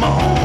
my.